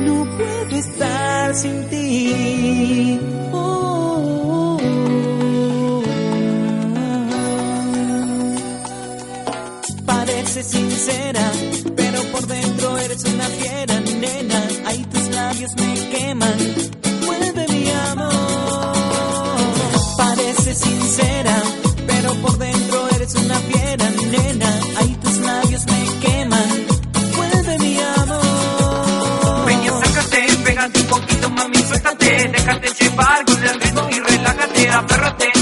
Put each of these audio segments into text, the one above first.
no puedo estar sin ti. Oh. parque, el ritmo y relájate, aférrate.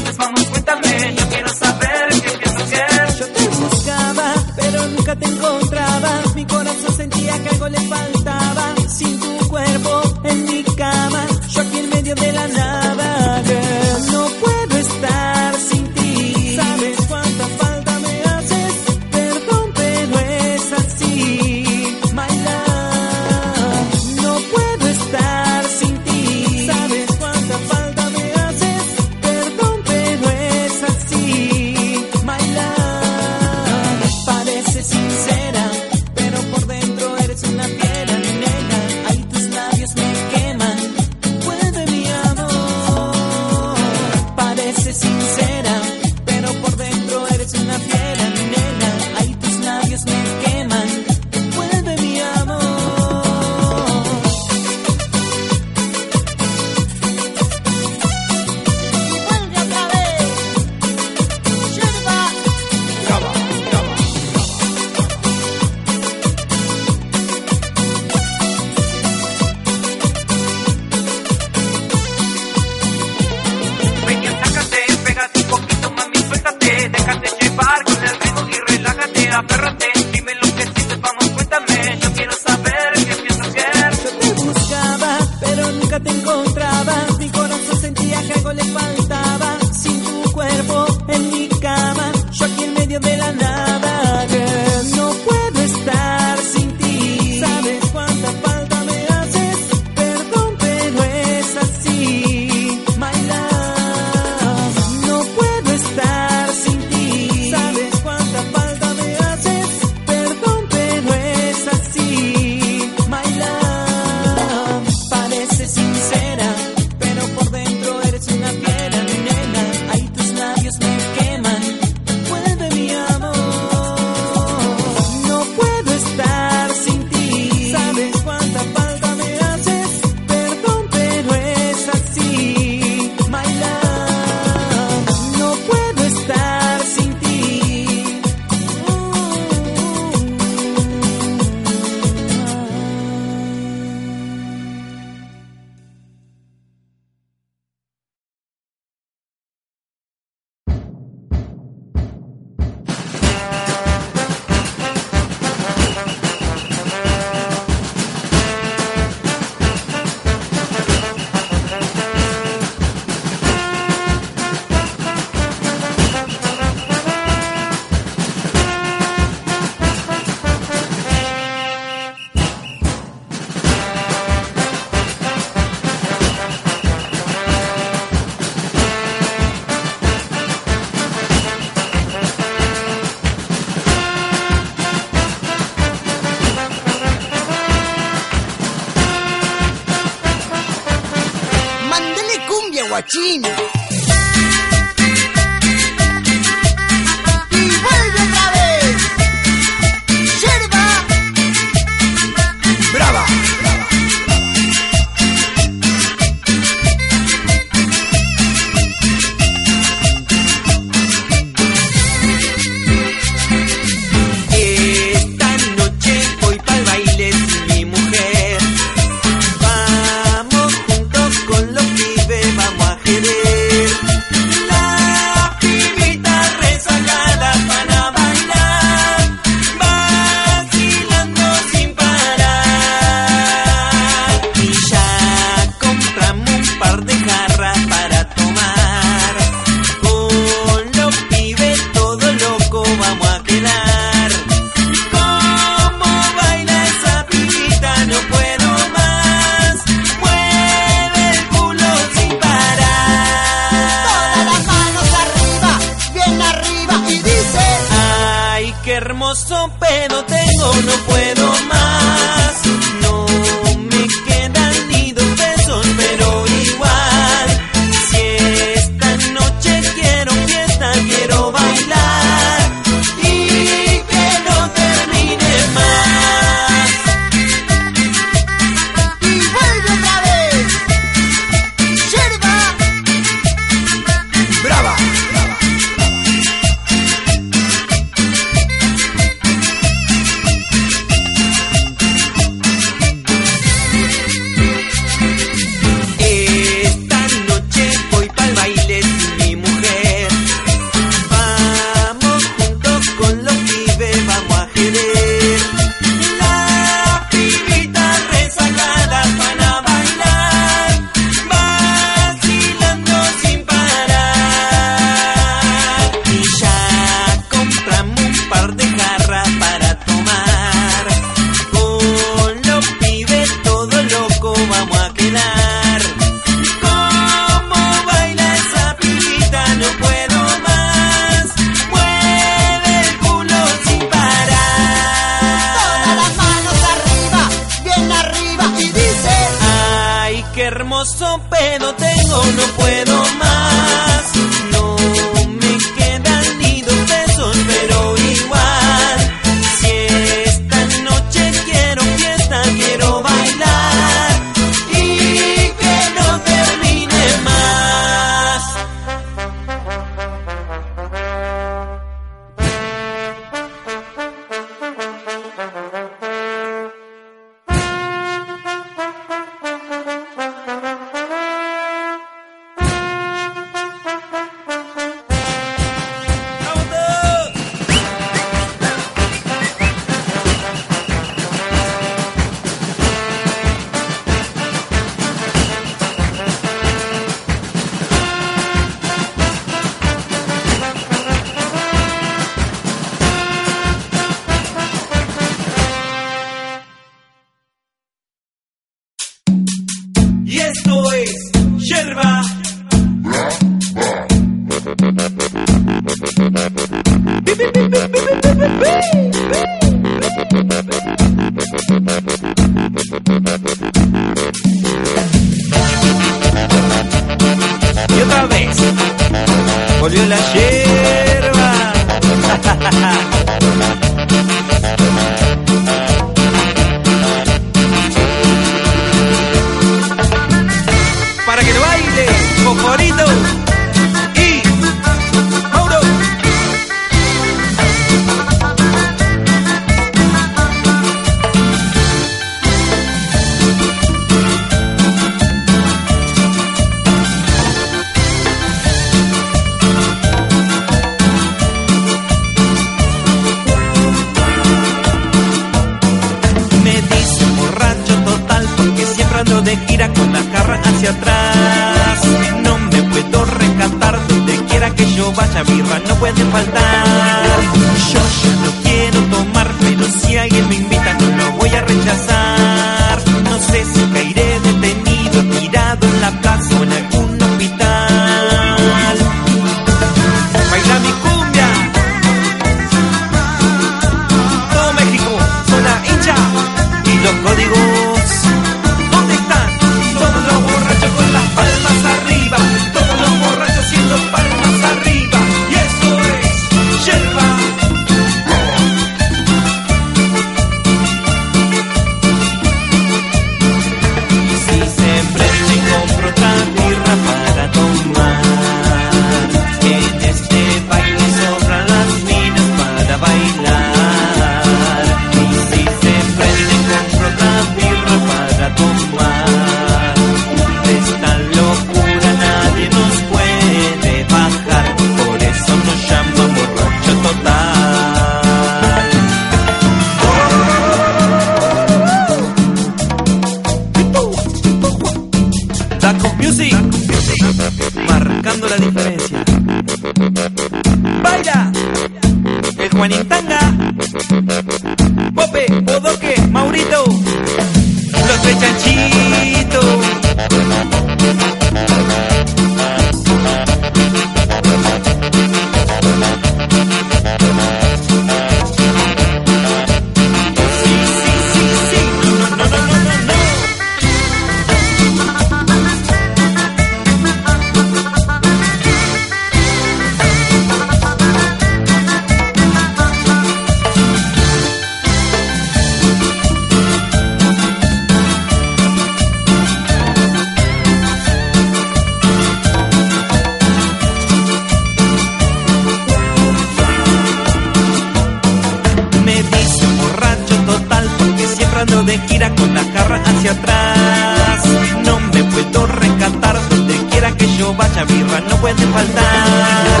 Puede faltar.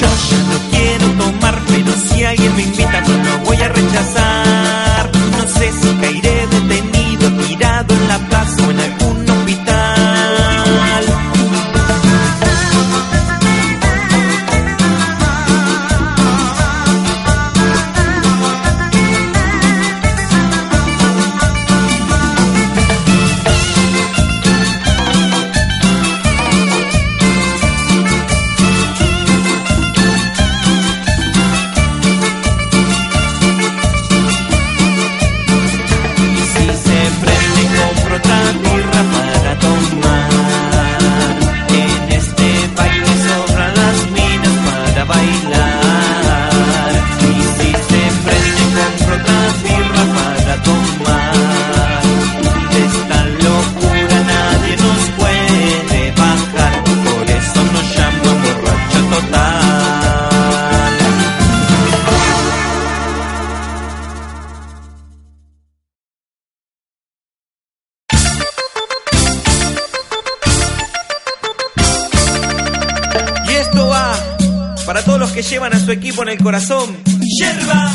Yo llevan a su equipo en el corazón. Yerba.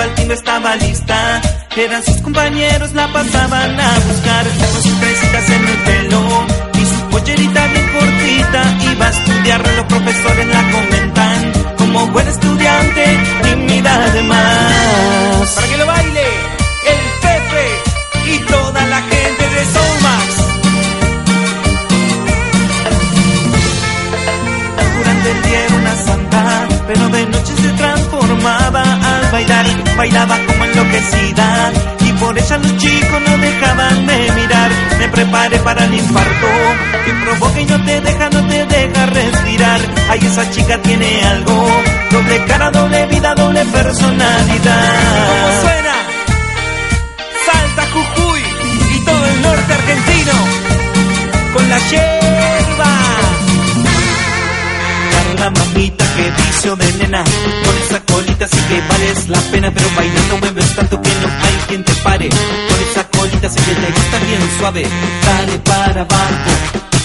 El timbre, estaba lista. Eran sus compañeros, la pasaban a buscar. Con sus crecitas en el pelo y su pollerita bien cortita. Iba a estudiar, los profesores la comentan. Como buen estudiante, tímida además. Para que lo baile el Pepe y toda la gente de Soulmax. Durante el día era una santa, pero de noche se transformaba al bailar. Bailaba como enloquecida y por ella los chicos no dejaban de mirar. Me preparé para el infarto que provoca y no te deja, no te deja respirar. Ay, esa chica tiene algo, doble cara, doble vida, doble personalidad. ¿Cómo suena? Salta Jujuy y todo el norte argentino con la yerba. La mamita que vicio de nena Con esa colita sí que vales la pena Pero bailando mueves tanto que no hay quien te pare. Con esa colita sí que te gusta bien suave Dale para abajo.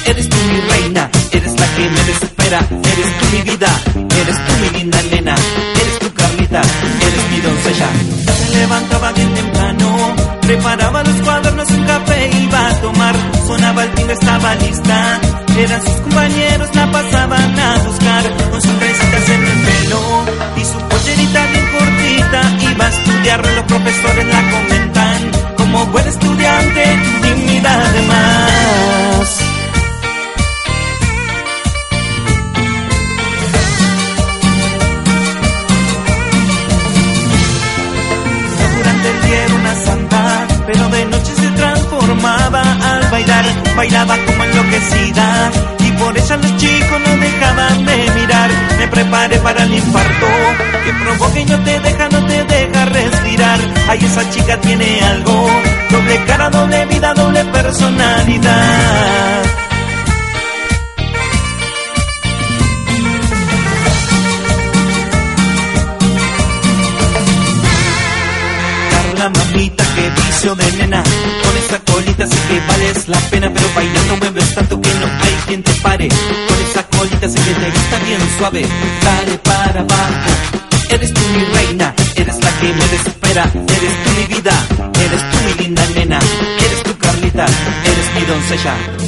Eres tú mi reina Eres la que me desespera. Eres tú mi vida Eres tú mi linda nena. Eres tu Carlita Eres mi doncella Se levantaba bien temprano Preparaba los cuadernos, un café iba a tomar. Sonaba el timbre, estaba lista. Eran sus compañeros, la pasaban a buscar doble vida, doble personalidad. la mamita que vicio de nena. Con esa colita sí que vales la pena Pero bailando mueves tanto que no hay quien te pare. Con esa colita sí que te gusta bien suave mi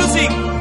Music.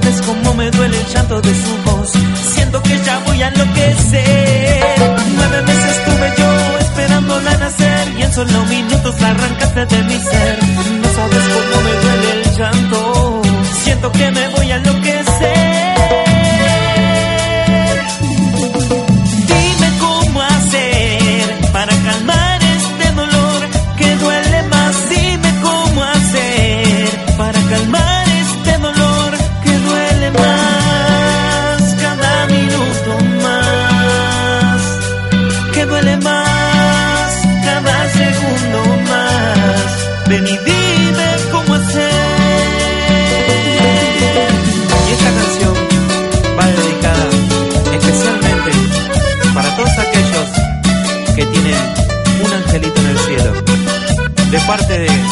sabes cómo me duele el llanto de su voz. Siento que ya voy a enloquecer. Nueve meses estuve yo esperándola nacer y en solo minutos arrancaste de mi ser. parte de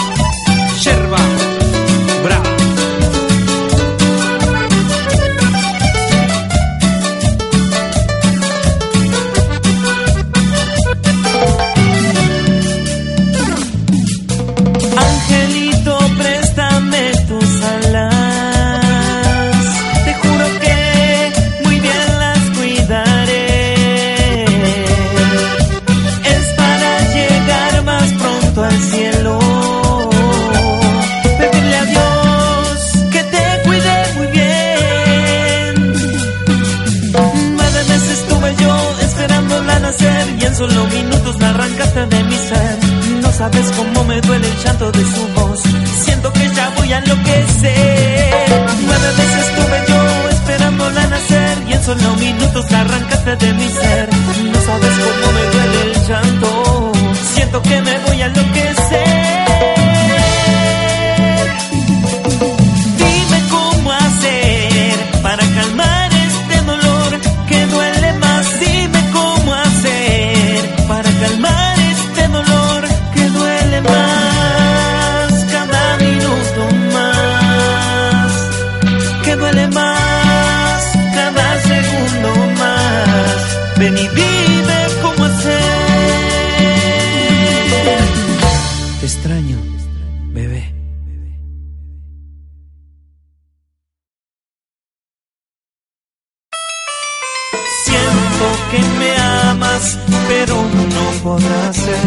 que me amas, pero no podrá ser.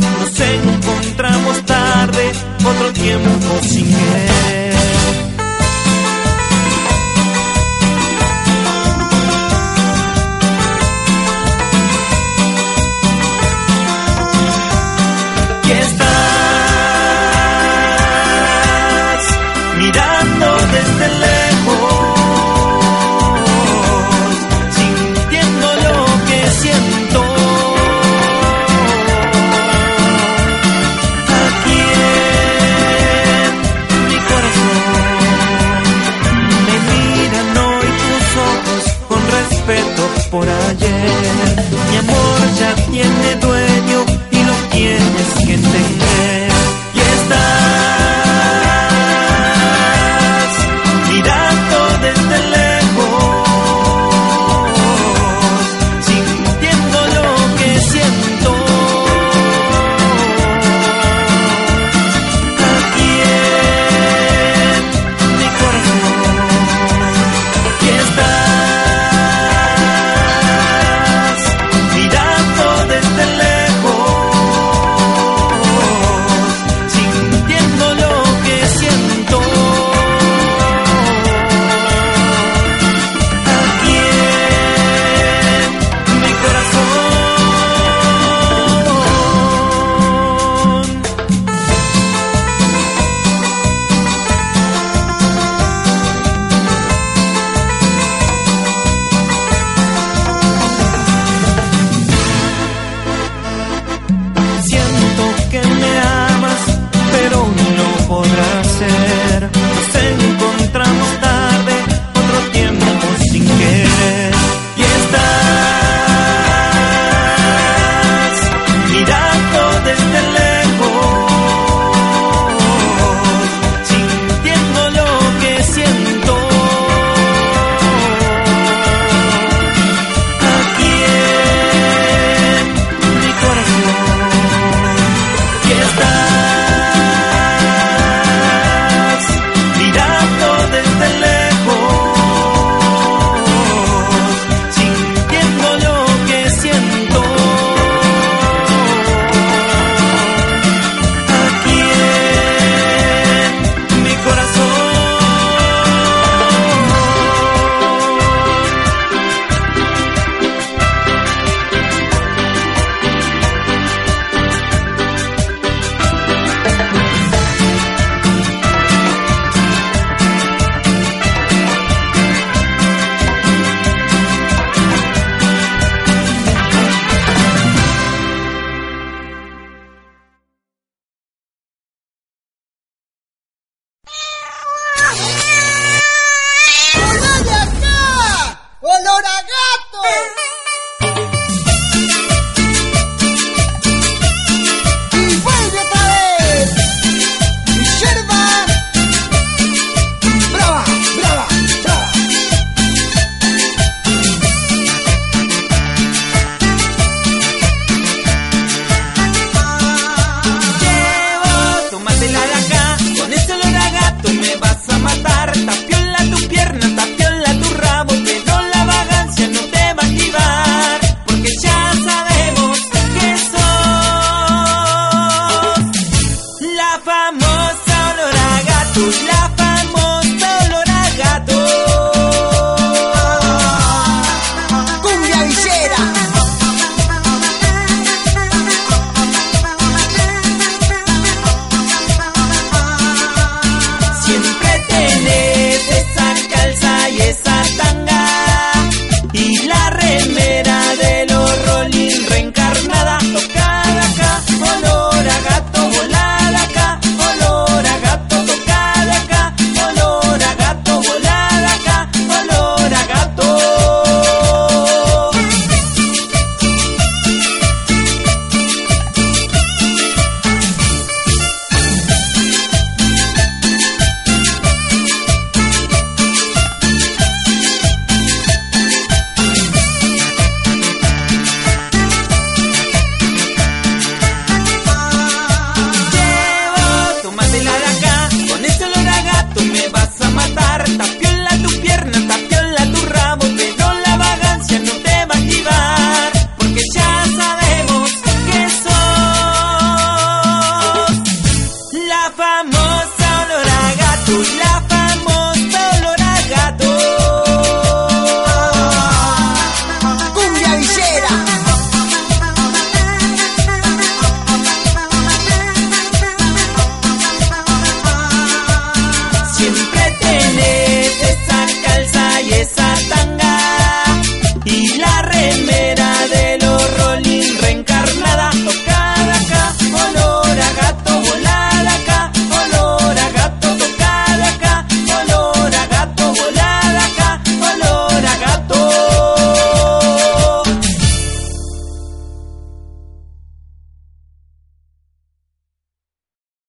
no Nos encontramos tarde, otro tiempo sin querer.